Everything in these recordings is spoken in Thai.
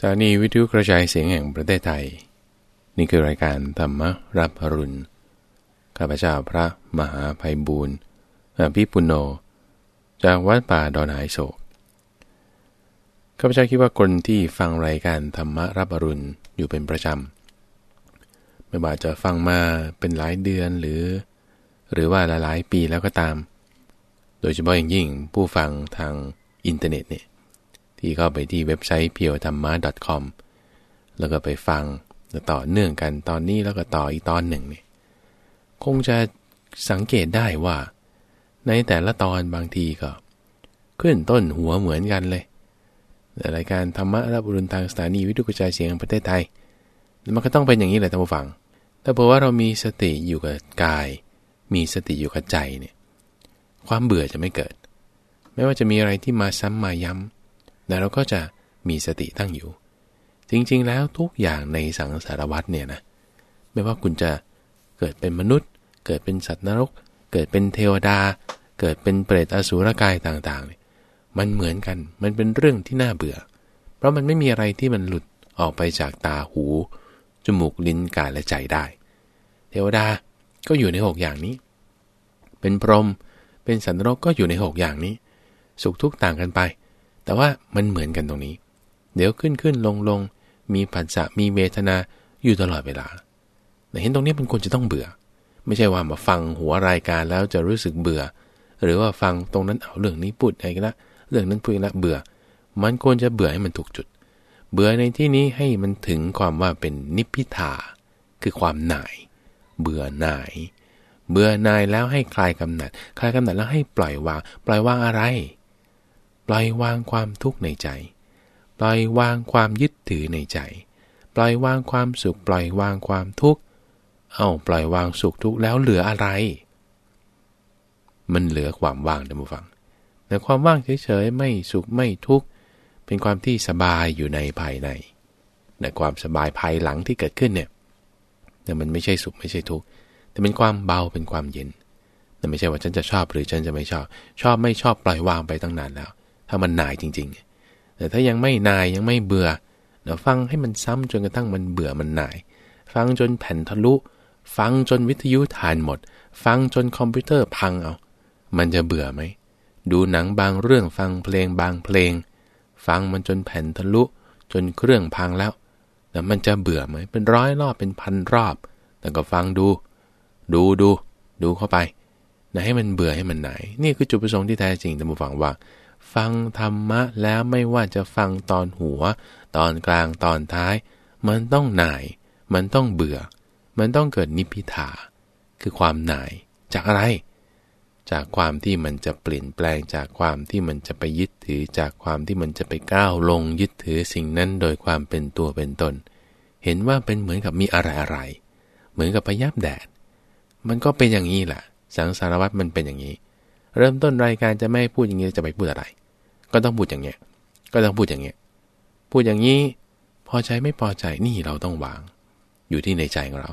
สถานีวิทยุกระจายเสียงแห่งประเทศไทย นี่คือรายการธรรมรับอรุณ ข้าพเจ้าพระมหาภัยบูรณ์อภิปุโน จากวัดป่าดอนหายโศก ข้าพเจ้าคิดว่าคนที่ฟังรายการธรรมรับอรุณอยู่เป็นประจำ ไม่ว่าจะฟังมาเป็นหลายเดือนหรือ หรือว่าหลายๆปีแล้วก็ตาม โดยเฉพาะอย่างยิ่งผู้ฟังทางอินเทอร์เน็ตเนี่ย ที่เข้าไปที่เว็บไซต์ p pure ธรรมะ .com แล้วก็ไปฟังต่อเนื่องกันตอนนี้แล้วก็ต่ออีกตอนหนึ่งเนี่ยคงจะสังเกตได้ว่า ในแต่ละตอนบางทีก็ ขึ้นต้นหัวเหมือนกันเลยรายการธรรมะรับอรุณทางสถานีวิทยุกระจายเสียงประเทศไทย มันก็ต้องเป็นอย่างนี้แหละท่านผู้ฟัง แต่เพราะว่าเรามีสติอยู่กับกาย มีสติอยู่กับใจเนี่ย ความเบื่อจะไม่เกิด ไม่ว่าจะมีอะไรที่มาซ้ำมาย้ำ แต่เราก็จะมีสติตั้งอยู่ จริงๆ แล้วทุกอย่างในสังสารวัฏเนี่ยนะไม่ว่าคุณจะเกิดเป็นมนุษย์ เกิดเป็นสัตว์นรก เกิดเป็นเทวดา เกิดเป็นเปรตอสุรกายต่างๆเนี่ยมันเหมือนกันมันเป็นเรื่องที่น่าเบื่อ เพราะมันไม่มีอะไรที่มันหลุดออกไปจากตาหู จมูกลิ้นกายและใจได้ เทวดาก็อยู่ในหกอย่างนี้ เป็นพรหมเป็นสันนรกก็อยู่ในหกอย่างนี้ สุขทุกข์ต่างกันไป แต่ว่ามันเหมือนกันตรงนี้ เดี๋ยวขึ้นขึ้นลงลงมีผัสสะมีเวทนาอยู่ตลอดเวลาแต่เห็นตรงนี้มันควรจะต้องเบื่อ ไม่ใช่ว่ามาฟังหัวรายการแล้วจะรู้สึกเบื่อ หรือว่าฟังตรงนั้นเอาเรื่องนี้พูดอะไรกันละเรื่องนั้นพูดละเบื่อ มันควรจะเบื่อให้มันถูกจุด เบื่อในที่นี้ให้มันถึงความว่าเป็นนิพพิทาคือความหน่าย เบื่อหน่าย เบื่อหน่ายแล้วให้คลายกำหนัด คลายกำหนัดแล้วให้ปล่อยวาง ปล่อยวางอะไร ปล่อยวางความทุกข์ในใจ ปล่อยวางความยึดถือในใจ ปล่อยวางความสุข ปล่อยวางความทุกข์ เอาปล่อยวางสุขทุกข์แล้วเหลืออะไร มันเหลือความว่างนะมูฟัง แต่ความว่างเฉยๆไม่สุขไม่ทุกข์ เป็นความที่สบายอยู่ในภายใน แต่ความสบายภายหลังที่เกิดขึ้นเนี่ยแต่มันไม่ใช่สุขไม่ใช่ทุกข์ แต่เป็นความเบาเป็นความเย็นแต่ไม่ใช่ว่าฉันจะชอบหรือฉันจะไม่ชอบ ชอบไม่ชอบปล่อยวางไปตั้งนานแล้ว ถ้ามันนายจริง ๆ แต่ถ้ายังไม่นายยังไม่เบื่อเดี๋ยวฟังให้มันซ้ำจนกระทั่งมันเบื่อมันนาย ฟังจนแผ่นทะลุ ฟังจนวิทยุทานหมด ฟังจนคอมพิวเตอร์พังเอา มันจะเบื่อไหม ดูหนังบางเรื่องฟังเพลงบางเพลง ฟังมันจนแผ่นทะลุ จนเครื่องพังแล้วแต่มันจะเบื่อไหม เป็นร้อยรอบเป็นพันรอบ แต่ก็ฟังดู ดูดู ดูเข้าไปนะให้มันเบื่อให้มันไหนนี่คือจุดประสงค์ที่แท้จริงท่านผู้ฟังว่า ฟังธรรมะแล้วไม่ว่าจะฟังตอนหัว ตอนกลางตอนท้าย มันต้องหน่าย มันต้องเบื่อ มันต้องเกิดนิพิทา คือความหน่ายจากอะไร จากความที่มันจะเปลี่ยนแปลงจากความที่มันจะไปยึดถือจากความที่มันจะไปก้าวลงยึดถือสิ่งนั้นโดยความเป็นตัวเป็นตน เห็นว่าเป็นเหมือนกับมีอะไรอะไรเหมือนกับพยับแดด มันก็เป็นอย่างนี้แหละสังสารวัตรมันเป็นอย่างนี้ เริ่มต้นรายการจะไม่พูดอย่างนี้จะไปพูดอะไร ก็ต้องพูดอย่างเงี้ย ก็ต้องพูดอย่างเงี้ย พูดอย่างนี้ พอใจไม่พอใจนี่เราต้องวาง อยู่ที่ในใจของเรา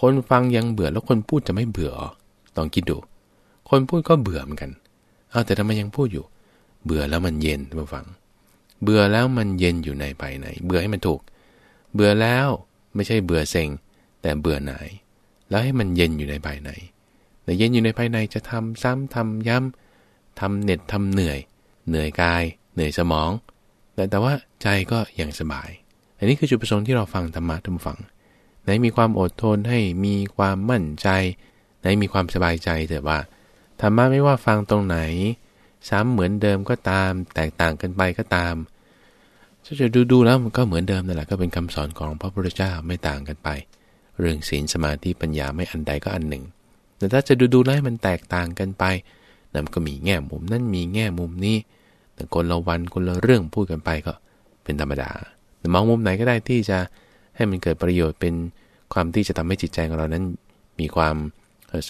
คนฟังยังเบื่อแล้วคนพูดจะไม่เบื่อต้องคิดดู คนพูดก็เบื่อเหมือนกัน เอาแต่ทำไมยังพูดอยู่ เบื่อแล้วมันเย็นมาฟัง เบื่อแล้วมันเย็นอยู่ในภายใน เบื่อให้มันถูก เบื่อแล้วไม่ใช่เบื่อเซ็ง แต่เบื่อหน่าย แล้วให้มันเย็นอยู่ในภายในแต่เย็นอยู่ในภายในจะทำซ้ำทำย้ำทำเหน็ดทำเหนื่อย เหนื่อยกาย เหนื่อยสมอง แต่แต่ว่าใจก็ยังสบาย อันนี้คือจุดประสงค์ที่เราฟังธรรมะทุกฝังไหนมีความอดทนให้มีความมั่นใจ ไหนมีความสบายใจแต่ว่าธรรมะไม่ว่าฟังตรงไหน ซ้ำเหมือนเดิมก็ตาม แตกต่างกันไปก็ตามถ้าจะดูดูแล้วมันก็เหมือนเดิมนั่นแหละก็เป็นคำสอนของพระพุทธเจ้าไม่ต่างกันไป เรื่องศีลสมาธิปัญญาไม่อันใดก็อันหนึ่ง แต่ถ้าจะดูดูแล้วมันแตกต่างกันไป นั่นก็มีแง่มุมนั่นมีแง่มุมนี้ แต่คนละวันคนละเรื่องพูดกันไปก็เป็นธรรมดาแต่มองมุมไหนก็ได้ที่จะให้มันเกิดประโยชน์เป็นความที่จะทำให้จิตใจของเรานั้น มีความ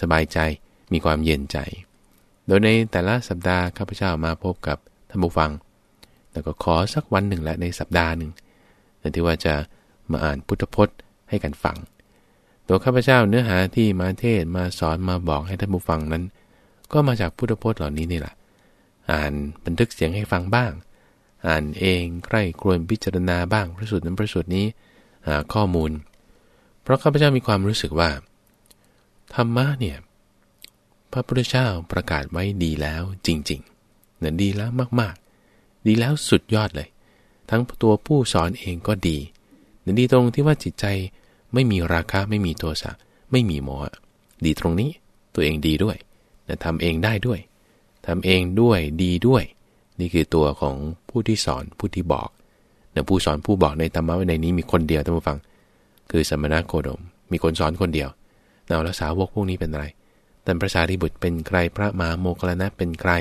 สบายใจ มีความเย็นใจ โดยในแต่ละสัปดาห์ข้าพเจ้ามาพบกับท่านผู้ฟัง แล้วก็ขอสักวันหนึ่งแหละในสัปดาห์หนึ่งที่ว่าจะมาอ่านพุทธพจน์ให้กันฟัง ตัวข้าพเจ้าเนื้อหาที่มาเทศมาสอนมาบอกให้ท่านผู้ฟังนั้น ก็มาจากพุทธพจน์เหล่านี้นี่แหละ อ่านบันทึกเสียงให้ฟังบ้าง อ่านเองใกล้ครวนพิจารณาบ้างพระสูตรนั้นพระสูตรนี้หาข้อมูล เพราะข้าพเจ้ามีความรู้สึกว่า ธรรมะเนี่ยพระพุทธเจ้าประกาศไว้ดีแล้วจริงๆเนี่ยดีแล้วมากๆ ดีแล้วสุดยอดเลย ทั้งตัวผู้สอนเองก็ดีเนี่ยดีตรงที่ว่าจิตใจไม่มีราคะไม่มีโทสะไม่มีโมหะดีตรงนี้ตัวเองดีด้วย ทำเองได้ด้วยทำเองด้วยดีด้วย นี่คือตัวของผู้ที่สอนผู้ที่บอกนะผู้สอนผู้บอกในธรรมะในนี้มีคนเดียวท่านผู้ฟัง คือสมณะโคดม มีคนสอนคนเดียวเราแล้วสาวกพวกนี้เป็นอะไรท่านพระสารีบุตรเป็นใครพระมหาโมคลนะเป็นใคร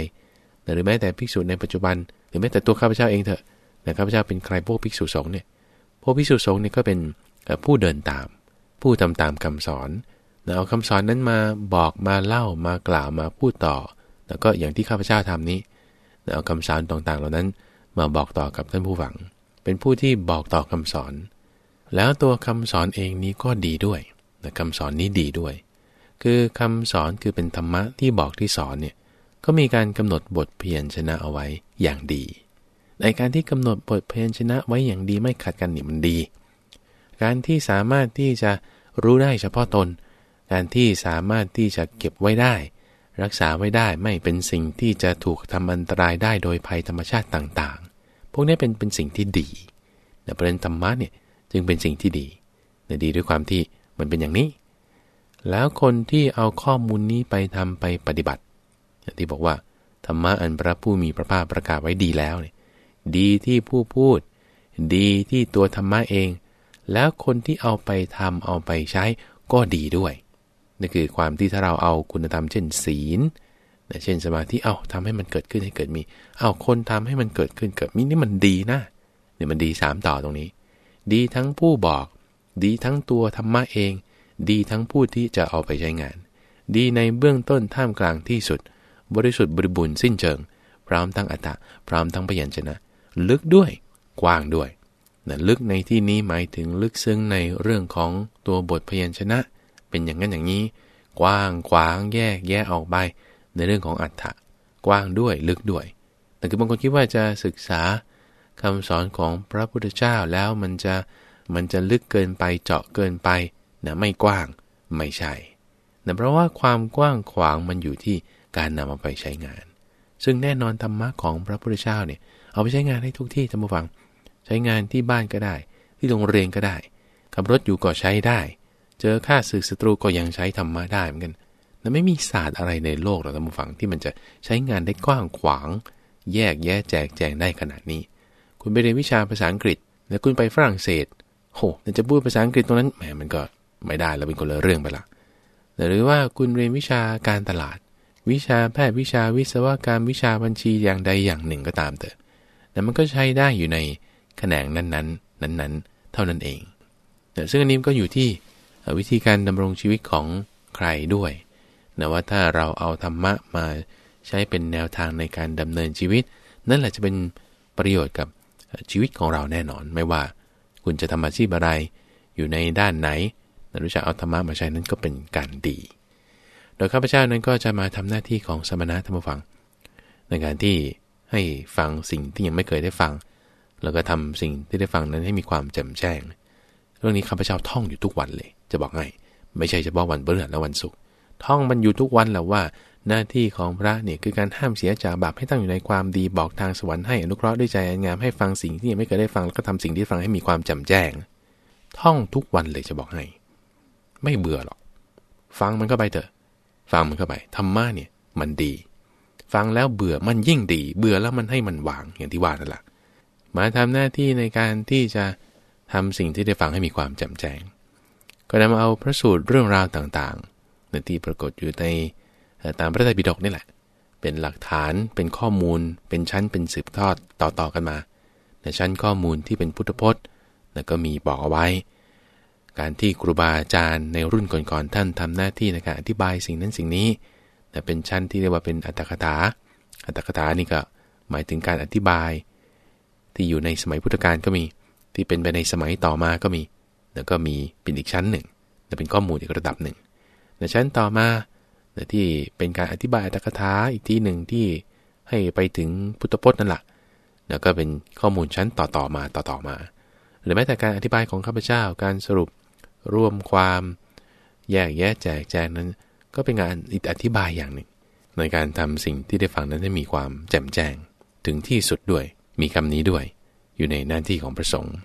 หรือแม้แต่ภิกษุในปัจจุบัน หรือแม้แต่ตัวข้าพเจ้าเองเถอะแต่ข้าพเจ้าเป็นใครพวกภิกษุสงฆ์เนี่ยพวกภิกษุสงฆ์เนี่ยก็เป็นผู้เดินตาม ผู้ทำตามคำสอน เอาคำสอนนั้นมาบอกมาเล่ามากล่าวมาพูดต่อ แล้วก็อย่างที่ข้าพเจ้าทำนี้เอาคำสอนต่างๆ เหล่านั้นมาบอกต่อกับท่านผู้ฟัง เป็นผู้ที่บอกต่อคำสอน แล้วตัวคำสอนเองนี้ก็ดีด้วยคำสอนนี้ดีด้วย คือคำสอนคือเป็นธรรมะที่บอกที่สอนเนี่ย ก็มีการกำหนดบทเพียรชนะเอาไว้อย่างดี ในการที่กำหนดบทเพียรชนะไว้อย่างดีไม่ขัดกันนี่มันดี การที่สามารถที่จะรู้ได้เฉพาะตน การที่สามารถที่จะเก็บไว้ได้ รักษาไว้ได้ไม่เป็นสิ่งที่จะถูกทำอันตรายได้โดยภัยธรรมชาติต่างๆ พวกนี้เป็นเป็นสิ่งที่ดีแต่ประเด็นธรรมะเนี่ยจึงเป็นสิ่งที่ดีดีด้วยความที่มันเป็นอย่างนี้ แล้วคนที่เอาข้อมูลนี้ไปทำไปปฏิบัติอย่างที่บอกว่าธรรมะอันพระผู้มีพระภาคประกาศไว้ดีแล้วเนี่ยดีที่ผู้พูด ดีที่ตัวธรรมะเอง แล้วคนที่เอาไปทำเอาไปใช้ก็ดีด้วย นี่คือความที่ถ้าเราเอาคุณธรรมเช่นศีลเช่นสมาธิเอาทำให้มันเกิดขึ้นให้เกิดมี เอาคนทำให้มันเกิดขึ้นเกิดมีนี่มันดีนะเนี่ยมันดีสามต่อตรงนี้ ดีทั้งผู้บอก ดีทั้งตัวธรรมะเอง ดีทั้งผู้ที่จะเอาไปใช้งาน ดีในเบื้องต้นท่ามกลางที่สุด บริสุทธิ์บริบูรณ์สิ้นเชิง พร้อมทั้งอัตตะพร้อมทั้งพยัญชนะ ลึกด้วยกว้างด้วยนะลึกในที่นี้หมายถึงลึกซึ้งในเรื่องของตัวบทพยัญชนะ เป็นอย่างนั้นอย่างนี้ กว้างขวางแยกแยะออกไป ในเรื่องของอัตถะกว้างด้วยลึกด้วย แต่คือบางคนคิดว่าจะศึกษาคำสอนของพระพุทธเจ้าแล้วมันจะมันจะลึกเกินไปเจาะเกินไปนะไม่กว้างไม่ใช่นะเพราะว่าความกว้างขวางมันอยู่ที่การนำเอาไปใช้งาน ซึ่งแน่นอนธรรมะของพระพุทธเจ้าเนี่ยเอาไปใช้งานให้ทุกที่ท่านผู้ฟัง ใช้งานที่บ้านก็ได้ ที่โรงเรียนก็ได้ขับรถอยู่ก็ใช้ได้ เจอข้าศึกศัตรูก็ยังใช้ธรรมะได้เหมือนกันแต่ไม่มีศาสตร์อะไรในโลกหรอกท่านผู้ฟังที่มันจะใช้งานได้กว้างขวาง แยกแยะแจกแจงได้ขนาดนี้ คุณไปเรียนวิชาภาษาอังกฤษ แล้วคุณไปฝรั่งเศสโหจะพูดภาษาอังกฤษตรงนั้นแหมมันก็ไม่ได้แล้วเป็นคนละเรื่องไปละหรือว่าคุณเรียนวิชาการตลาด วิชาแพทย์วิชาวิศวกรรมวิชาบัญชีอย่างใดอย่างหนึ่งก็ตามเถอะแต่มันก็ใช้ได้อยู่ในแขนงนั้นๆ นั้นๆ เท่านั้นเองแต่ซึ่งอันนี้ก็อยู่ที่ วิธีการดำรงชีวิตของใครด้วยนะว่าถ้าเราเอาธรรมะมาใช้เป็นแนวทางในการดำเนินชีวิต นั่นแหละจะเป็นประโยชน์กับชีวิตของเราแน่นอน ไม่ว่าคุณจะทำอาชีพอะไร อยู่ในด้านไหนรู้จักเอาธรรมะมาใช้นั้นก็เป็นการดี โดยข้าพเจ้านั้นก็จะมาทำหน้าที่ของสมณะธรรมฟัง ในการที่ให้ฟังสิ่งที่ยังไม่เคยได้ฟัง แล้วก็ทำสิ่งที่ได้ฟังนั้นให้มีความแจ่มแจ้ง เรื่องนี้ข้าพเจ้าท่องอยู่ทุกวันเลย จะบอกให้ไม่ใช่เฉพาะวันพฤหัสและวันศุกร์ท่องมันอยู่ทุกวันแหละว่า หน้าที่ของพระเนี่ยคือการห้ามเสียจากบาปให้ตั้งอยู่ในความดีบอกทางสวรรค์ให้อนุเคราะห์ด้วยใจงามให้ฟังสิ่งที่ยังไม่เคยได้ฟังแล้วก็ทำสิ่งที่ฟังให้มีความจ่มแจ้ง ท่องทุกวันเลยจะบอกให้ ไม่เบื่อหรอก ฟังมันเข้าไปเถอะ ฟังมันเข้าไปธรรมะเนี่ยมันดี ฟังแล้วเบื่อมันยิ่งดี เบื่อแล้วมันให้มันวางอย่างที่ว่านั่นแหละมาทำหน้าที่ในการที่จะทำสิ่งที่ได้ฟังให้มีความจ่มแจ้ง ก็นำเอาพระสูตรเรื่องราวต่างๆในที่ปรากฏอยู่ในตามพระไตรปิฎกนี่แหละ เป็นหลักฐานเป็นข้อมูล เป็นชั้นเป็นสืบทอดต่อๆกันมา ในชั้นข้อมูลที่เป็นพุทธพจน์แล้วก็มีบอกเอาไว้ การที่ครูบาอาจารย์ในรุ่นก่อนๆท่านทำหน้าที่ในการอธิบายสิ่งนั้นสิ่งนี้ แต่เป็นชั้นที่เรียกว่าเป็นอัตถกถา อัตถกถานี่ก็หมายถึงการอธิบาย ที่อยู่ในสมัยพุทธกาลก็มี ที่เป็นไปในสมัยต่อมาก็มี แล้วก็มีเป็นอีกชั้นหนึ่งแต่เป็นข้อมูลอีกระดับหนึ่งในชั้นต่อมาที่เป็นการอธิบายอัตถกถาอีกที่หนึ่งที่ให้ไปถึงพุทธพจน์นั่นแหละแล้วก็เป็นข้อมูลชั้นต่อๆมาต่อๆมา หรือแม้แต่การอธิบายของข้าพเจ้าการสรุปรวมความแยกแยะแจกแจงนั้น ก็เป็นงานอธิบายอย่างหนึ่ง ในการทำสิ่งที่ได้ฟังนั้นให้มีความแจ่มแจ้ง ถึงที่สุดด้วยมีคำนี้ด้วย อยู่ในหน้าที่ของพระสงฆ์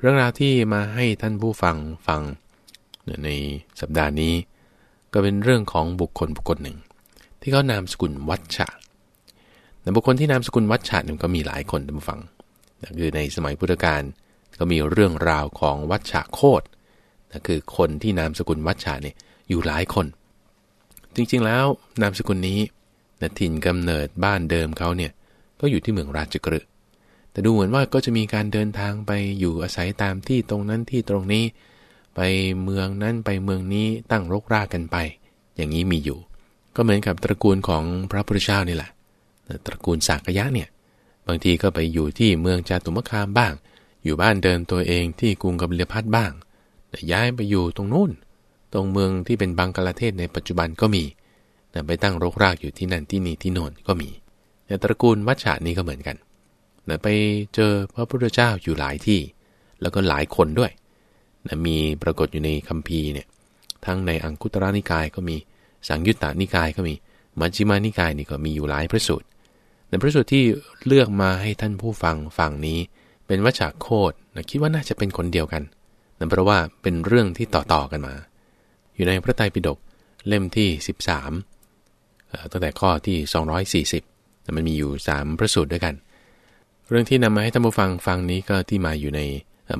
เรื่องราวที่มาให้ท่านผู้ฟังฟังในสัปดาห์นี้ ก็เป็นเรื่องของบุคคลบุคคลหนึ่ง ที่เขานามสกุลวัชชะแต่บุคคลที่นามสกุลวัชชะนั้นก็มีหลายคนท่านผู้ฟังคือในสมัยพุทธกาลก็มีเรื่องราวของวัชชะโคตนะคือคนที่นามสกุลวัชชะเนี่ยอยู่หลายคน จริงๆแล้วนามสกุลนี้นะถิ่นกำเนิดบ้านเดิมเขาเนี่ยก็อยู่ที่เมืองราชกฤห์ แต่ดูเหมือนว่าก็จะมีการเดินทางไปอยู่อาศัยตามที่ตรงนั้นที่ตรงนี้ ไปเมืองนั้นไปเมืองนี้ตั้งรกรากกันไป อย่างนี้มีอยู่ ก็เหมือนกับตระกูลของพระพุทธเจ้านี่แหละตระกูลสากยะเนี่ยบางทีก็ไปอยู่ที่เมืองจาตุมคามบ้าง อยู่บ้านเดินตัวเองที่กรุงกบิลพัทบ้างแต่ย้ายไปอยู่ตรงนู้น ตรงเมืองที่เป็นบังกลาเทศในปัจจุบันก็มีแต่ไปตั้งรกรากอยู่ที่นั่นที่นี่ที่โน่นก็มีแต่ตระกูลวัชชานี้ก็เหมือนกัน นะไปเจอพระพุทธเจ้าอยู่หลายที่ แล้วก็หลายคนด้วยนะมีปรากฏอยู่ในคัมภีร์เนี่ยทั้งในอังคุตระนิกายก็มีสังยุตตานิกายก็มีมัชฌิมานิกายนี่ก็มีอยู่หลายพระสูตรในพระสูตรที่เลือกมาให้ท่านผู้ฟังฟังนี้ เป็นวัชาโคตนะคิดว่าน่าจะเป็นคนเดียวกันนั่นเพราะว่าเป็นเรื่องที่ต่อๆกันมา อยู่ในพระไตรปิฎกเล่มที่ 13ตั้งแต่ข้อที่ 240แต่มันมีอยู่ 3 พระสูตรด้วยกัน เรื่องที่นำมาให้ท่านผู้ฟังฟังนี้ก็ที่มาอยู่ใน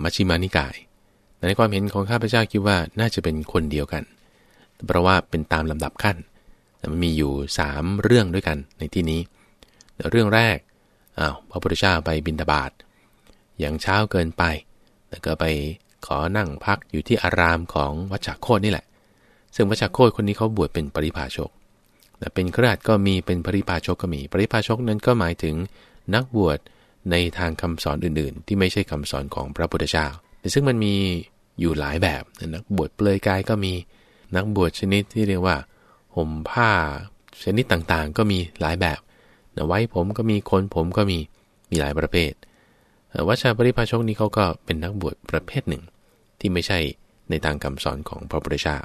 มัชฌิมานิกาย ในความเห็นของข้าพเจ้าคิดว่าน่าจะเป็นคนเดียวกัน เพราะว่าเป็นตามลำดับขั้นแต่มันมีอยู่ 3 เรื่องด้วยกันในที่นี้ เรื่องแรกอ้าวพระพุทธเจ้าไปบินตาบาตอย่างเช้าเกินไป แล้วก็ไปขอนั่งพักอยู่ที่อารามของวัชชโคตนี่แหละ ซึ่งวัชชโคตคนนี้เขาบวชเป็นปริพาชกแต่เป็นคราดก็มีเป็นปริพาชกก็มี ปริพาชกนั้นก็หมายถึงนักบวช ในทางคำสอนอื่นๆ ที่ไม่ใช่คำสอนของพระพุทธเจ้าแต่ซึ่งมันมีอยู่หลายแบบนักบวชเปลือยกายก็มีนักบวชชนิดที่เรียกว่าห่มผ้าชนิดต่างๆ ก็มีหลายแบบไว้ผมก็มีคนผมก็มีมีหลายประเภทวัชชาปริพาชกนี้เขาก็เป็นนักบวชประเภทหนึ่ง ที่ไม่ใช่ในทางคำสอนของพระพุทธเจ้า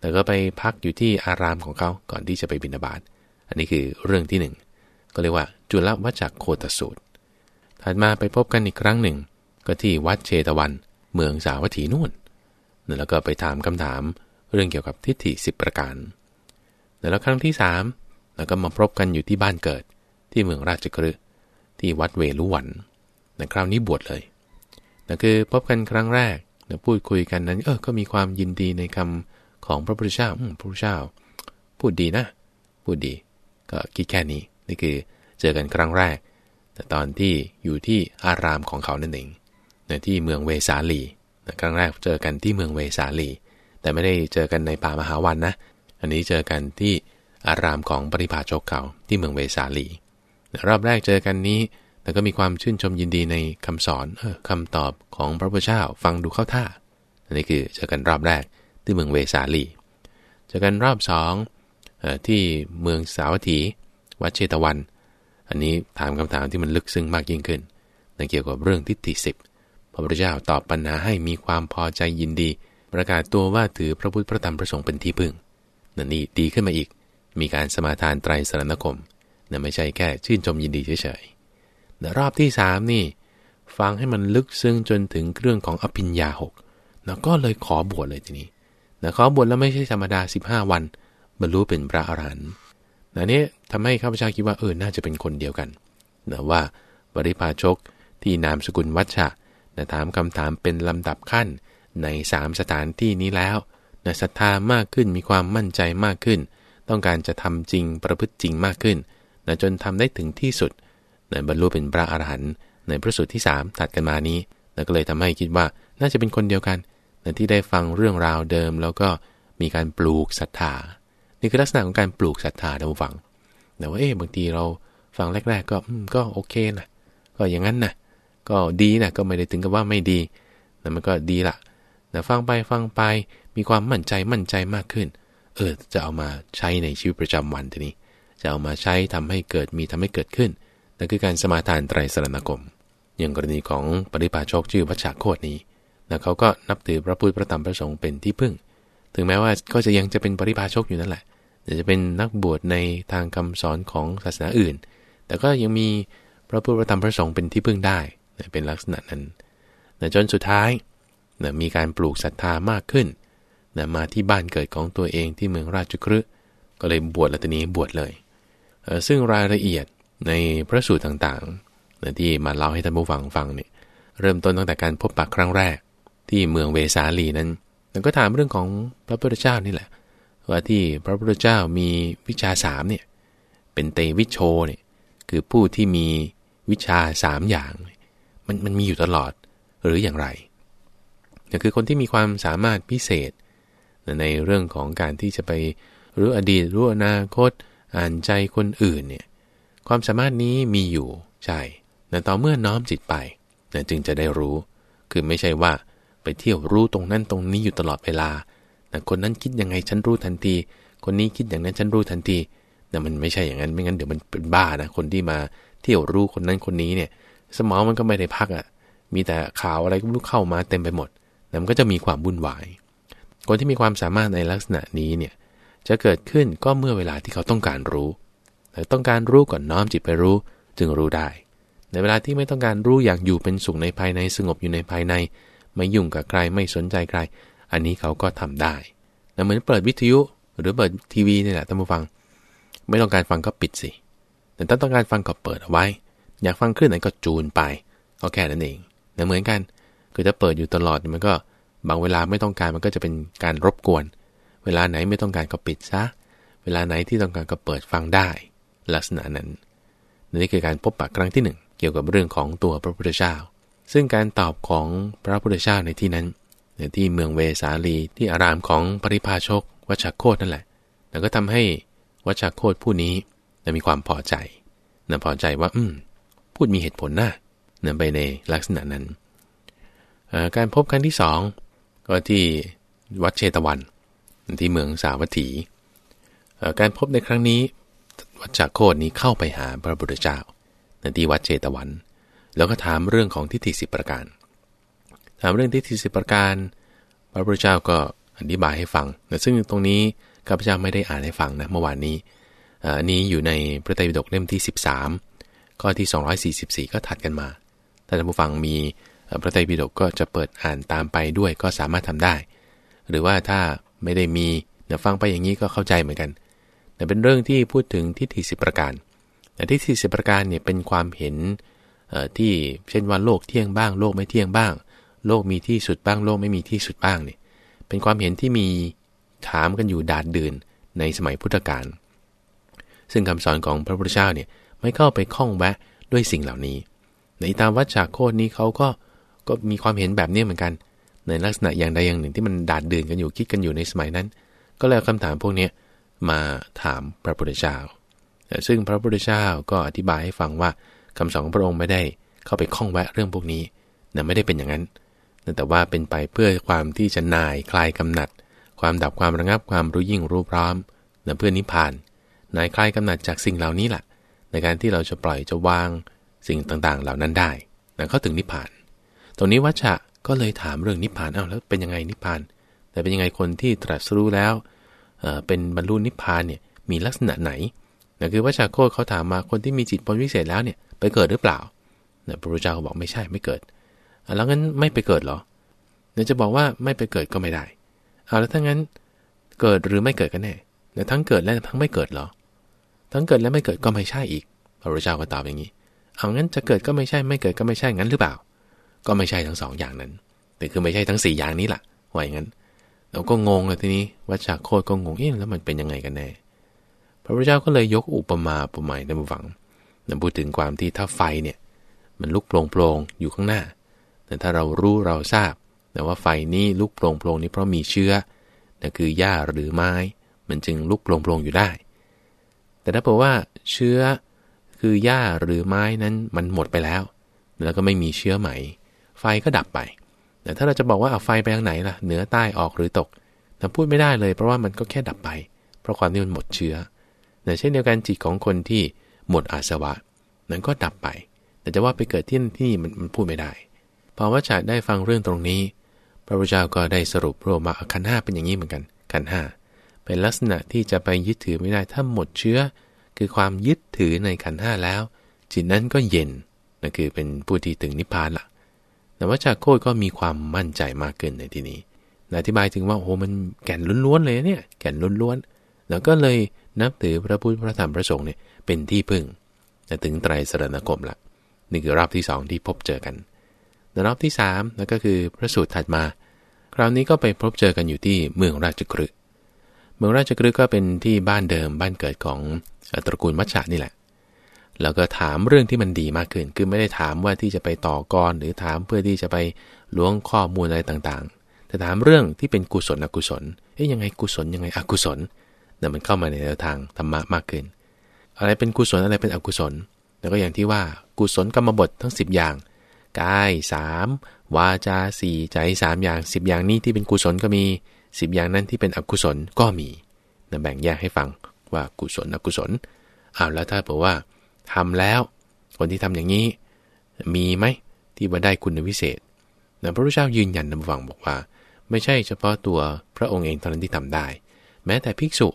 แต่ก็ไปพักอยู่ที่อารามของเขาก่อนที่จะไปบิณฑบาตอันนี้คือเรื่องที่หนึ่งก็เรียกว่าจุลวัจักโคตสูตร ถัดมาไปพบกันอีกครั้งหนึ่ง ก็ที่วัดเชตวัน เมืองสาวัตถีนู่น แล้วก็ไปถามคำถามเรื่องเกี่ยวกับทิฏฐิสิบประการ แล้วครั้งที่สามแล้วก็มาพบกันอยู่ที่บ้านเกิด ที่เมืองราชกฤห์ที่วัดเวลุวันในคราวนี้บวชเลยนั่คือพบกันครั้งแรกนะพูดคุยกันนั้น เออ ก็มีความยินดีในคำของพระพุทธเจ้าพระพุทธเจ้า พูดดีนะ พูดดี ก็คิดแค่นี้ นี่คือเจอกันครั้งแรก แต่ตอนที่อยู่ที่อารามของเขานั่นเองในที่เมืองเวสาลีครั้งแรกเจอกันที่เมืองเวสาลี แต่ไม่ได้เจอกันในป่ามหาวันนะ อันนี้เจอกันที่อารามของปริพาชกเขาที่เมืองเวสาลีรอบแรกเจอกันนี้ แต่ก็มีความชื่นชมยินดีในคำสอนออคำตอบของพระพุทธเจ้าฟังดูเข้าท่า อันนี้คือเจอกันรอบแรกที่เมืองเวสาลี เจอกันรอบสองที่เมืองสาวัตถี วัดเชตวัน อันนี้ถามคำถามที่มันลึกซึ้งมากยิ่งขึ้นนั่นเกี่ยวกับเรื่องทิฏฐิสิบพระพุทธเจ้าตอบปัญหาให้มีความพอใจยินดี ประกาศตัวว่าถือพระพุทธพระธรรมพระสงฆ์เป็นที่พึ่งนั่นนี่ดีขึ้นมาอีก มีการสมาทานไตรสรณคมนั่นไม่ใช่แค่ชื่นชมยินดีเฉยๆแต่รอบที่สามนี่ ฟังให้มันลึกซึ้งจนถึงเรื่องของอภิญญาหกแล้วก็เลยขอบวชเลยทีนี้นะขอบวชแล้วไม่ใช่ธรรมดา 15 วัน บรรลุเป็นพระอรหันต์ นะนี้ทำให้ข้าพเจ้าคิดว่าเออ น่าจะเป็นคนเดียวกันนะว่าบริพาชกที่นามสกุลวัชชะนะถามคำถามเป็นลำดับขั้นในสามสถานที่นี้แล้วนะศรัทธามากขึ้นมีความมั่นใจมากขึ้น ต้องการจะทำจริงประพฤติจริงมากขึ้นนะจนทำได้ถึงที่สุดนะบรรลุเป็นพระอรหันต์ในพระสูตรที่ 3 ตัดกันมานี้นะก็เลยทำให้คิดว่าน่าจะเป็นคนเดียวกันนะที่ได้ฟังเรื่องราวเดิม แล้วก็มีการปลูกศรัทธา นี่คือลักษณะของการปลูกศรัทธาท่านผู้ฟังแต่ว่าเอ๊ะบางทีเราฟังแรก ๆ ก็ก็โอเคนะก็อย่างนั้นนะก็ดีนะก็ไม่ได้ถึงกับว่าไม่ดีแต่มันก็ดีละแต่ฟังไปฟังไปมีความมั่นใจมั่นใจมากขึ้น เออจะเอามาใช้ในชีวิตประจำวันทีนี้ จะเอามาใช้ทำให้เกิดมีทำให้เกิดขึ้นนั่นคือการสมาทานไตรสรณคมอย่างกรณีของปริพาชกชื่อวัชชาโคตนี้นะเขาก็นับถือพระพุทธพระธรรมพระสงฆ์เป็นที่พึ่ง ถึงแม้ว่าก็จะยังจะเป็นปริพาชกอยู่นั่นแหละ จะเป็นนักบวชในทางคำสอนของศาสนาอื่น แต่ก็ยังมีพระพุทธธรรมพระสงฆ์เป็นที่พึ่งได้เป็นลักษณะนั้นจนสุดท้ายมีการปลูกศรัทธามากขึ้นมาที่บ้านเกิดของตัวเองที่เมืองราชคฤห์ก็เลยบวชล้วทีนี้บวชเลย ซึ่งรายละเอียดในพระสูตรต่างๆที่มาเล่าให้ท่านผู้ฟังฟังเนี่ยเริ่มต้นตั้งแต่การพบปะครั้งแรก ที่เมืองเวสาลีนั้นแล้วก็ถามเรื่องของพระพุทธเจ้านี่แหละ ว่าที่พระพุทธเจ้ามีวิชาสามเนี่ยเป็นเตวิชโชเนี่ยคือผู้ที่มีวิชาสามอย่าง มันมันมีอยู่ตลอดหรืออย่างไรนี่คือคนที่มีความสามารถพิเศษ ในเรื่องของการที่จะไปรู้อดีตรู้อนาคต อ่านใจคนอื่นเนี่ยความสามารถนี้มีอยู่ใช่แต่ต่อเมื่อน้อมจิตไปนะจึงจะได้รู้ คือไม่ใช่ว่าไปเที่ยวรู้ตรงนั้นตรงนี้อยู่ตลอดเวลา นะคนนั้นคิดยังไงฉันรู้ทันที คนนี้คิดอย่างนั้นฉันรู้ทันทีนะมันไม่ใช่อย่างนั้นไม่งั้นเดี๋ยวมันเป็นบ้านะคนที่มาเที่ยวรู้คนนั้นคนนี้เนี่ย สมองมันก็ไม่ได้พักอะ่ะ มีแต่ข่าวอะไรก็รู้เข้ามาเต็มไปหมดนะมันก็จะมีความวุ่นวาย คนที่มีความสามารถในลักษณะนี้เนี่ยจะเกิดขึ้นก็เมื่อเวลาที่เขาต้องการรู้แต่ต้องการรู้ก่อนน้อมจิตไปรู้จึงรู้ได้ ในเวลาที่ไม่ต้องการรู้อยากอยู่เป็นสุขในภายในสงบอยู่ในภายใน ไม่ยุ่งกับใครไม่สนใจใคร อันนี้เขาก็ทำได้แต่เหมือนเปิดวิทยุหรือเปิดทีวีนี่แหละท่านผู้ฟัง ไม่ต้องการฟังก็ปิดสิ แต่ถ้าต้องการฟังก็เปิดเอาไว้ อยากฟังคลื่นไหนก็จูนไปก็แค่นั้นเองแต่เหมือนกันคือถ้าเปิดอยู่ตลอดมันก็บางเวลาไม่ต้องการมันก็จะเป็นการรบกวน เวลาไหนไม่ต้องการก็ปิดซะ เวลาไหนที่ต้องการก็เปิดฟังได้ ลักษณะนั้น นี่คือการพบปะครั้งที่หนึ่งเกี่ยวกับเรื่องของตัวพระพุทธเจ้า ซึ่งการตอบของพระพุทธเจ้าในที่นั้น ที่เมืองเวสาลีที่อารามของปริพาชกวัชโคตนั่นแหละแล้วก็ทำให้วัชโคตผู้นี้มีความพอใจนะพอใจว่า อืม พูดมีเหตุผลนะนะไปในลักษณะนั้น การพบครั้งที่สองก็ที่วัดเชตวัน ที่เมืองสาวัตถี การพบในครั้งนี้ วัชโคตนี้เข้าไปหาพระพุทธเจ้าในที่วัดเจตวัน แล้วก็ถามเรื่องของทิฏฐิสิประการถามเรื่องทิฏฐิสิประการ พระพุทธเจ้าก็อธิบายให้ฟังนะซึ่งตรงนี้ข้าพเจ้าไม่ได้อ่านให้ฟังนะเมื่อวานนี้อันนี้อยู่ในพระไตรปิฎกเล่มที่ 13 ข้อที่ 244 ก็ถัดกันมาถ้าท่านผู้ฟังมีพระไตรปิฎกก็จะเปิดอ่านตามไปด้วยก็สามารถทำได้ หรือว่าถ้าไม่ได้มีเดี๋ยวฟังไปอย่างนี้ก็เข้าใจเหมือนกัน แต่เป็นเรื่องที่พูดถึงทิฏฐิสิประการแต่ทิฏฐิสิประการเนี่ยเป็นความเห็นที่เช่นว่าโลกเที่ยงบ้าง โลกไม่เที่ยงบ้าง โลกมีที่สุดบ้างโลกไม่มีที่สุดบ้างเนี่ยเป็นความเห็นที่มีถามกันอยู่ดาดดื่นในสมัยพุทธกาลซึ่งคำสอนของพระพุทธเจ้าเนี่ยไม่เข้าไปข้องแวะด้วยสิ่งเหล่านี้ ในตามวัชชาโคตนี้เขาก็ก็มีความเห็นแบบนี้เหมือนกัน ในลักษณะอย่างใดอย่างหนึ่งที่มันดาดดื่นกันอยู่คิดกันอยู่ในสมัยนั้น ก็เลยคำถามพวกนี้มาถามพระพุทธเจ้าซึ่งพระพุทธเจ้าก็อธิบายให้ฟังว่าคำสอนของพระองค์ไม่ได้เข้าไปข้องแวะเรื่องพวกนี้นะไม่ได้เป็นอย่างนั้น แต่ว่าเป็นไปเพื่อความที่จะนายคลายกำหนัด ความดับความระงับความรู้ยิ่งรู้พร้อมนะเพื่อนิพพานนายคลายกำหนัดจากสิ่งเหล่านี้แหละในการที่เราจะปล่อยจะวางสิ่งต่างๆ เหล่านั้นได้นะเข้าถึงนิพพาน ตรงนี้วัชชะก็เลยถามเรื่องนิพพานเอ้าแล้วเป็นยังไงนิพพาน แต่เป็นยังไงคนที่ตรัสรู้แล้วเป็นบรรลุนิพพานเนี่ยมีลักษณะไหนนะคือว่าชาโคตเขาถามมาคนที่มีจิตพ้นวิเศษแล้วเนี่ยไปเกิดหรือเปล่านะพระพุทธเจ้าบอกไม่ใช่ไม่เกิด แล้วงั้นไม่ไปเกิดเหรอเนี่ยจะบอกว่าไม่ไปเกิดก็ไม่ได้เอาแล้วถ้างั้นเกิดหรือไม่เกิดกันแน่แต่ทั้งเกิดและทั้งไม่เกิดเหรอ ทั้งเกิดและไม่เกิดก็ไม่ใช่อีก พระพุทธเจ้าก็ตอบอย่างนี้ เอางั้นจะเกิดก็ไม่ใช่ไม่เกิดก็ไม่ใช่งั้นหรือเปล่า ก็ไม่ใช่ทั้งสองอย่างนั้น แต่คือไม่ใช่ทั้งสี่อย่างนี้แหละว่าอย่างนั้น เราก็งงเลยทีนี้วัชชาโคตก็งงเอ๊ะแล้วมันเป็นยังไงกันแน่ พระพุทธเจ้าก็เลยยกอุปมาอุปไมยในบุฟังนั่นพูดถึงความที่ถ้าไฟเนี่ย มันลุกโปร่งโปร่งอยู่ข้างหน้า แต่ถ้าเรารู้เราทราบแต่ว่าไฟนี้ลุกโปร่งโปร่งนี้เพราะมีเชื้อนั่นคือหญ้าหรือไม้ มันจึงลุกโปร่งโปร่งอยู่ได้ แต่ถ้าบอกว่าเชื้อคือหญ้าหรือไม้นั้นมันหมดไปแล้ว แล้วก็ไม่มีเชื้อใหม่ ไฟก็ดับไป แต่ถ้าเราจะบอกว่าเอาไฟไปทางไหนล่ะ เหนือใต้ออกหรือตกแต่พูดไม่ได้เลยเพราะว่ามันก็แค่ดับไป เพราะความที่มันหมดเชื้อแต่เช่นเดียวกันจิตของคนที่หมดอาสวะ นั้นก็ดับไป แต่จะว่าไปเกิดที่ที่นี่มันมันพูดไม่ได้ พอวัชชะได้ฟังเรื่องตรงนี้ พระพุทธเจ้าก็ได้สรุปรวมมาขันห้าเป็นอย่างนี้เหมือนกัน ขันห้าเป็นลักษณะที่จะไปยึดถือไม่ได้ถ้าหมดเชื้อ คือความยึดถือในขันห้าแล้ว จิตนั้นก็เย็นนั่นคือเป็นผู้ที่ถึงนิพพานละแต่ว่าจาโคตก็มีความมั่นใจมากขึ้นในที่นี้อธิบายถึงว่าโอ้มันแก่นล้วนๆเลยเนี่ยแก่นล้วนๆแล้วก็เลยนับถือพระพุทธพระธรรมพระสงฆ์เนี่ยเป็นที่พึ่งแต่ถึงไตรสรณคมละนี่คือรอบที่สองที่พบเจอกัน รอบที่สามนั่นก็คือพระสูตรถัดมา คราวนี้ก็ไปพบเจอกันอยู่ที่เมืองราชกฤห์เมืองราชกฤห์ก็เป็นที่บ้านเดิมบ้านเกิดของตระกูลมัชชะนี่แหละ แล้วก็ถามเรื่องที่มันดีมากขึ้น คือไม่ได้ถามว่าที่จะไปต่อกรหรือถามเพื่อที่จะไปล้วงข้อมูลอะไรต่างๆ แต่ถามเรื่องที่เป็นกุศลอกุศล เอ๊ยยังไงกุศลยังไงอกุศลเนี่ยมันเข้ามาในแนวทางธรรมะมากขึ้น อะไรเป็นกุศลอะไรเป็นอกุศล แล้วก็อย่างที่ว่ากุศลกรรมบททั้ง 10 อย่าง กายสามวาจาสี่ใจสามอย่าง 10 อย่างนี้ที่เป็นกุศลก็มี 10 อย่างนั้นที่เป็นอกุศลก็มีนะแบ่งแยกให้ฟังว่ากุศลอกุศลอ้าวแล้วถ้าบอกว่าทำแล้ว คนที่ทำอย่างนี้ มีไหมที่ว่าได้คุณวิเศษนะพระพุทธเจ้ายืนยันนำฟังบอกว่า ไม่ใช่เฉพาะตัวพระองค์เองเท่านั้นที่ทำได้ แม้แต่ภิกษุ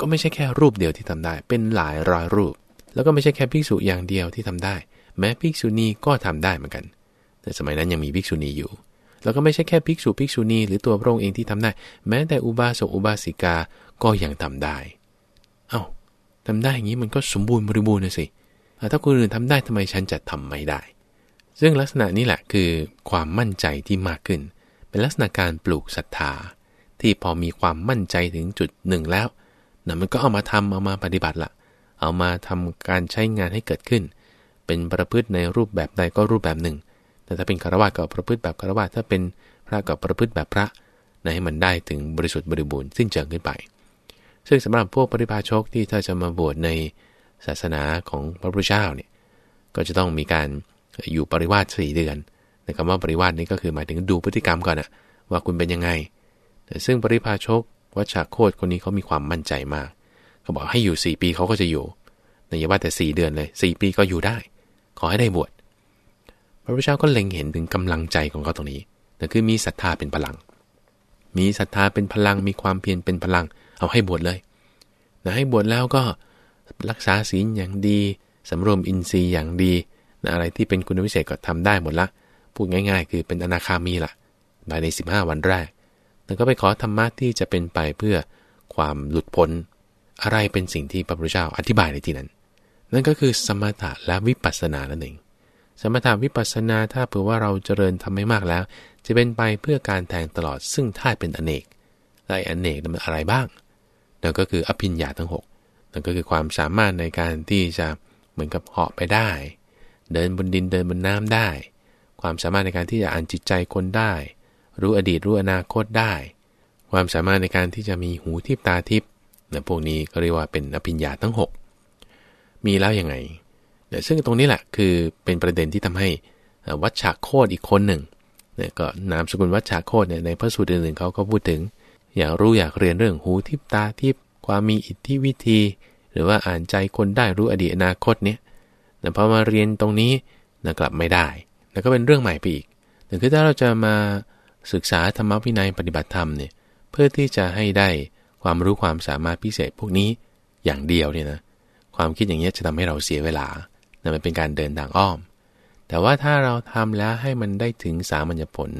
ก็ไม่ใช่แค่รูปเดียวที่ทำได้ เป็นหลายร้อยรูป แล้วก็ไม่ใช่แค่ภิกษุอย่างเดียวที่ทำได้ แม้ภิกษุณีก็ทำได้เหมือนกัน แต่สมัยนั้นยังมีภิกษุณีอยู่ แล้วก็ไม่ใช่แค่ภิกษุภิกษุณีหรือตัวพระองค์เองที่ทำได้ แม้แต่อุบาสกอุบาสิกาก็ยังทำได้ เอา้าทำได้อย่างนี้มันก็สมบูรณ์บริบูรณ์นะสิถ้าคนอื่นทำได้ทำไมฉันจะทำไม่ได้ ซึ่งลักษณะนี้แหละคือความมั่นใจที่มากขึ้น เป็นลักษณะการปลูกศรัทธา ที่พอมีความมั่นใจถึงจุดหนึ่งแล้วนะมันก็เอามาทำเอามาปฏิบัติละเอามาทำการใช้งานให้เกิดขึ้น เป็นประพฤติในรูปแบบใดก็รูปแบบหนึ่ง แต่ถ้าเป็นคารวะก็ประพฤติแบบคารวะถ้าเป็นพระก็ประพฤติแบบพระนะให้มันได้ถึงบริสุทธิ์บริบูรณ์สิ้นเชิงขึ้นไป ซึ่งสำหรับพวกปริพาชกที่ถ้าจะมาบวชในศาสนาของพระพุทธเจ้าเนี่ย ก็จะต้องมีการอยู่ปริวาสสี่เดือนในคำว่าปริวาสนี้ก็คือหมายถึงดูพฤติกรรมก่อนอะว่าคุณเป็นยังไง แต่ซึ่งปริพาชกวัชาโคตคนนี้เขามีความมั่นใจมาก เขาบอกให้อยู่ 4 ปีเขาก็จะอยู่ในอย่าว่าแต่ 4 เดือนเลย 4 ปีก็อยู่ได้ อให้ได้บวชพระพุทธเจ้าก็เล็งเห็นถึงกำลังใจของเขาตรงนี้นั่นคือมีศรัทธาเป็นพลัง มีศรัทธาเป็นพลัง มีความเพียรเป็นพลัง เอาให้บวชเลยนะให้บวชแล้วก็รักษาศีลอย่างดีสำรวมอินทรีย์อย่างดีนะอะไรที่เป็นคุณวิเศษก็ทำได้หมดละ พูดง่าย ๆ คือเป็นอนาคามีละภายใน 15 วันแรกแล้วก็ไปขอธรรมะที่จะเป็นไปเพื่อความหลุดพ้น อะไรเป็นสิ่งที่พระพุทธเจ้าอธิบายในที่นั้น นั่นก็คือสมถะและวิปัสสนานั่นเอง สมถะวิปัสสนาถ้าเผื่อว่าเราเจริญทำให้มากแล้ว จะเป็นไปเพื่อการแทงตลอดซึ่งท่าเป็นอเนกและอเนกนั้นอะไรบ้างนั่นก็คืออภิญญาทั้ง6นั่นก็คือความสามารถในการที่จะเหมือนกับเหาะไปได้ เดินบนดินเดินบนน้ำได้ ความสามารถในการที่จะอ่านจิตใจคนได้ รู้อดีตรู้อนาคตได้ ความสามารถในการที่จะมีหูทิพตาทิพนะพวกนี้ก็เรียกว่าเป็นอภิญญาทั้ง 6 มีแล้วยังไงนะซึ่งตรงนี้แหละคือเป็นประเด็นที่ทำให้วัชชะโคดอีกคนหนึ่งเนี่ยก็นามสกุลวัชชะโคดเนี่ยในพระสูตรอื่นๆเขาก็พูดถึง อยากรู้อยากเรียนเรื่องหูทิพตาทิพความมีอิทธิวิธี หรือว่าอ่านใจคนได้รู้อดีตอนาคตเนี่ยแต่พอมาเรียนตรงนี้นะกลับไม่ได้ แล้วก็เป็นเรื่องใหม่ไปอีกแต่คือถ้าเราจะมาศึกษาธรรมวินัยปฏิบัติธรรมเนี่ยเพื่อที่จะให้ได้ความรู้ความสามารถพิเศษพวกนี้อย่างเดียวเนี่ยนะ ความคิดอย่างนี้จะทำให้เราเสียเวลานะมันเป็นการเดินทางอ้อม แต่ว่าถ้าเราทำแล้วให้มันได้ถึงสามัญญผล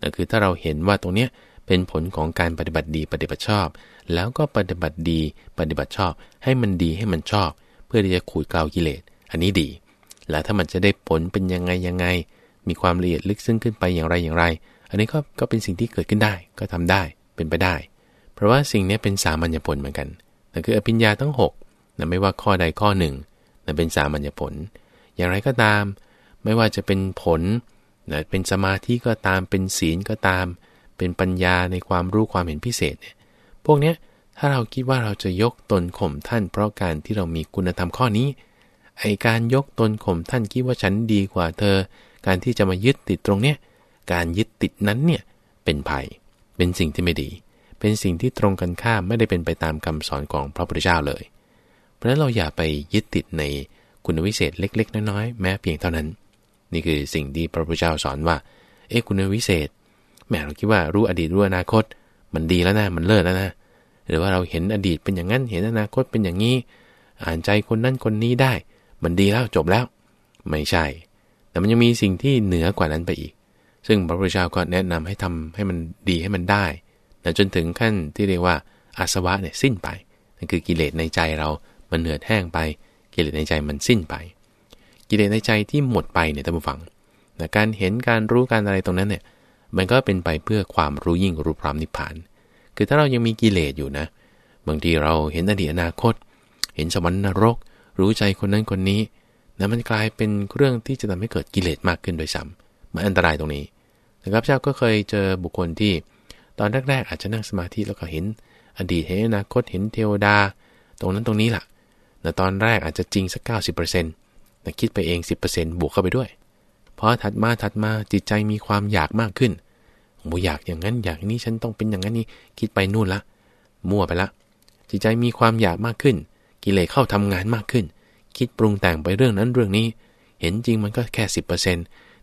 นะคือถ้าเราเห็นว่าตรงเนี้ยเป็นผลของการปฏิบัติดีปฏิบัติชอบ แล้วก็ปฏิบัติดีปฏิบัติชอบ ให้มันดีให้มันชอบ เพื่อที่จะขูดเกลากิเลส อันนี้ดี แล้วถ้ามันจะได้ผลเป็นยังไงยังไง มีความละเอียดลึกซึ้งขึ้นไปอย่างไรอย่างไร อันนี้ก็ก็เป็นสิ่งที่เกิดขึ้นได้ ก็ทำได้เป็นไปได้ เพราะว่าสิ่งนี้เป็นสามัญญผลเหมือนกันนั่นคืออภิญญาทั้ง 6 นะไม่ว่าข้อใดข้อหนึ่งนั่นเป็นสามัญญผล อย่างไรก็ตาม ไม่ว่าจะเป็นผลนะเป็นสมาธิก็ตาม เป็นศีลก็ตาม เป็นปัญญาในความรู้ความเห็นพิเศษเนี่ย พวกเนี้ยถ้าเราคิดว่าเราจะยกตนข่มท่าน เพราะการที่เรามีคุณธรรมข้อนี้ ไอการยกตนข่มท่านคิดว่าฉันดีกว่าเธอ การที่จะมายึดติดตรงเนี้ย การยึดติดนั้นเนี่ยเป็นภัย เป็นสิ่งที่ไม่ดี เป็นสิ่งที่ตรงกันข้ามไม่ได้เป็นไปตามคำสอนของพระพุทธเจ้าเลย เพราะฉะนั้นเราอย่าไปยึดติดในคุณวิเศษเล็ก ๆ น้อยๆแม้เพียงเท่านั้น นี่คือสิ่งที่พระพุทธเจ้าสอนว่า เอ๊ะคุณวิเศษแม้เราคิดว่ารู้อดีตรู้อนาคต มันดีแล้วนะมันเลิศแล้วนะหรือว่าเราเห็นอดีตเป็นอย่างนั้นเห็นอนาคตเป็นอย่างนี้ อ่านใจคนนั้นคนนี้ได้ มันดีแล้วจบแล้ว ไม่ใช่ แต่มันยังมีสิ่งที่เหนือกว่านั้นไปอีก ซึ่งพระพุทธเจ้าก็แนะนำให้ทำให้มันดีให้มันได้จนถึงขั้นที่เรียกว่าอาสวะเนี่ยสิ้นไปนั่นคือกิเลสในใจเรา มันเหนือแห้งไป กิเลสในใจมันสิ้นไป กิเลสในใจที่หมดไปเนี่ยท่านผู้ฟังนะการเห็นการรู้การอะไรตรงนั้นเนี่ยมันก็เป็นไปเพื่อความรู้ยิ่งรู้พร้อมนิพพาน คือถ้าเรายังมีกิเลสอยู่นะ บางทีเราเห็นอดีตอนาคต เห็นสวรรค์นรก รู้ใจคนนั้นคนนี้นะมันกลายเป็นเรื่องที่จะทำให้เกิดกิเลสมากขึ้นโดยซ้ำมันอันตรายตรงนี้นะครับเจ้าก็เคยเจอบุคคลที่ ตอนแรกๆอาจจะนั่งสมาธิแล้วก็เห็น อดีตเห็นอนาคตเห็นเทวดา ตรงนั้นตรงนี้แหละ แต่ตอนแรกอาจจะจริงสักเก้าสิบเปอร์เซ็นต์แต่คิดไปเองสิบเปอร์เซ็นต์บวกเข้าไปด้วยพอถัดมาถัดมาจิตใจมีความอยากมากขึ้นโมอยากอย่างนั้นอยากนี้ฉันต้องเป็นอย่างนั้นนี่คิดไปนู่นละ มั่วไปละ จิตใจมีความอยากมากขึ้น กิเลสเข้าทำงานมากขึ้น คิดปรุงแต่งไปเรื่องนั้นเรื่องนี้ เห็นจริงมันก็แค่สิบเปอร์เซ็น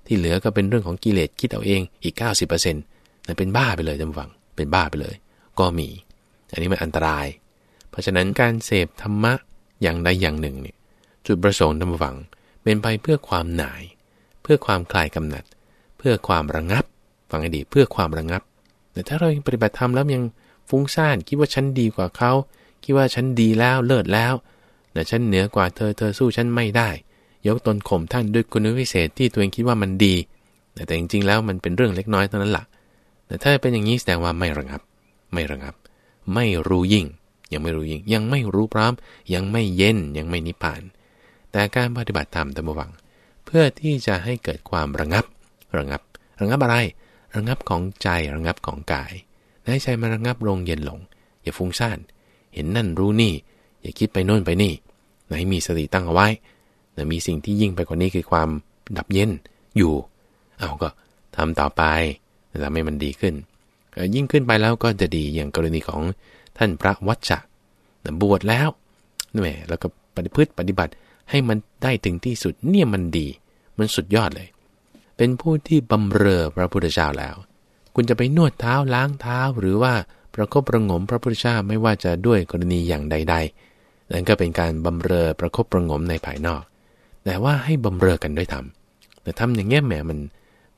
ที่เหลือก็เป็นเรื่องของกิเลสคิดเอาเองอีกเก้าสิบเปอร์เซ็นต์นั่นเป็นบ้าไปเลยจำฝังเป็นบ้าไปเลย ก็มี อันนี้มันอันตราย เพราะฉะนั้นการเสพธรรมะ อย่างใดอย่างหนึ่งเนี่ยจุดประสงค์ทำฝังเป็นไปเพื่อความหน่าย เพื่อความคลายกำหนัด เพื่อความระงับฟังให้ดีเพื่อความระงับ แต่ถ้าเรายังปฏิบัติธรรมแล้วยังฟุ้งซ่านคิดว่าฉันดีกว่าเขาคิดว่าฉันดีแล้วเลิศแล้วแต่ฉันเหนือกว่าเธอเธอสู้ฉันไม่ได้ ยกตนข่มท่านด้วยคุณวิเศษที่ตัวเองคิดว่ามันดี แต่จริงๆแล้วมันเป็นเรื่องเล็กน้อยเท่านั้นแหละแต่ถ้าเป็นอย่างนี้แสดงว่าไม่ระงับ ไม่ระงับ ไม่รู้ยิ่ง ยังไม่รู้ยิ่งยังไม่รู้พร้อมยังไม่เย็นยังไม่นิพพาน แต่การปฏิบัติธรรมตามวัง เพื่อที่จะให้เกิดความระงับระงับ ระงับอะไร ระงับของใจระงับของกายให้ใจมาระงับลงเย็นลง อย่าฟุ้งซ่านเห็นนั่นรู้นี่ อย่าคิดไปโน่นไปนี่ให้มีสติตั้งเอาไว้แต่มีสิ่งที่ยิ่งไปกว่านี้คือความดับเย็นอยู่ เอาก็ทำต่อไปทำให้มันดีขึ้น ยิ่งขึ้นไปแล้วก็จะดีอย่างกรณีของ ท่านพระวัชชะบวชแล้วแหมแล้วก็ปฏิพฤติปฏิบัติให้มันได้ถึงที่สุดเนี่ยมันดี มันสุดยอดเลย เป็นผู้ที่บำเรอพระพุทธเจ้าแล้ว คุณจะไปนวดเท้าล้างเท้าหรือว่าประคบประงมพระพุทธเจ้าไม่ว่าจะด้วยกรณีอย่างใด ๆ นั่นก็เป็นการบำเรอประคบประงมในภายนอก แต่ว่าให้บำเรอกันด้วยธรรมแต่ทำอย่างเงี้ยแหมมัน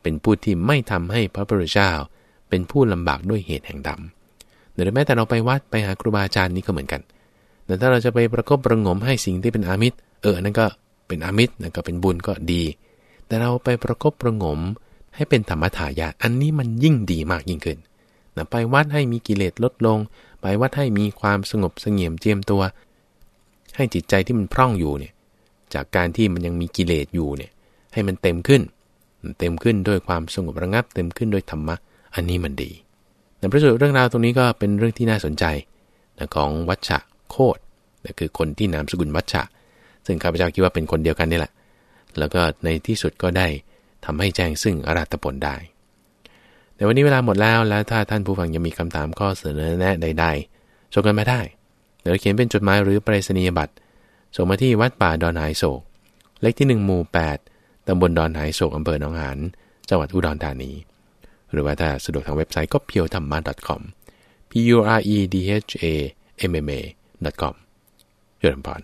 เป็นผู้ที่ไม่ทำให้พระพุทธเจ้าเป็นผู้ลำบากด้วยเหตุแห่งดำ หรือแม้แต่เราไปวัดไปหาครูบาอาจารย์นี่ก็เหมือนกันแต่ถ้าเราจะไปประกบประงมให้สิ่งที่เป็นอามิตร เออนั่นก็เป็นอามิตรนั่นก็เป็นบุญก็ดี แต่เราไปประกบประงมให้เป็นธรรมถายาอันนี้มันยิ่งดีมากยิ่งขึ้นนะไปวัดให้มีกิเลสลดลง ไปวัดให้มีความสงบเสงี่ยมเจียมตัว ให้จิตใจที่มันพร่องอยู่เนี่ย จากการที่มันยังมีกิเลสอยู่เนี่ย ให้มันเต็มขึ้น เต็มขึ้นด้วยความสงบระงับ เต็มขึ้นด้วยธรรมะ อันนี้มันดี ในประสุดเรื่องราวตรงนี้ก็เป็นเรื่องที่น่าสนใจของวัชชะโคดนะคือคนที่นามสกุลวัชชะ ซึ่งข้าพเจ้าคิดว่าเป็นคนเดียวกันนี่แหละ แล้วก็ในที่สุดก็ได้ทำให้แจ้งซึ่งอรัตผลได้ แต่วันนี้เวลาหมดแล้ว แล้วถ้าท่านผู้ฟังยังมีคำถามข้อเสนอแนะใดๆส่งกันมาได้เดี๋ยวเขียนเป็นจดหมายหรือปรษณียบัตรส่งมาที่วัดป่าดอนหายโศก เลขที่ 1 หมู่ 8ตำบลดอนหายโศกอำเภอหนองหาน จังหวัดอุดรธานี หรือว่าถ้าสะดวกทางเว็บไซต์ก็เพียวธรรมะ .com p u r e d h a m m a com เจริญพร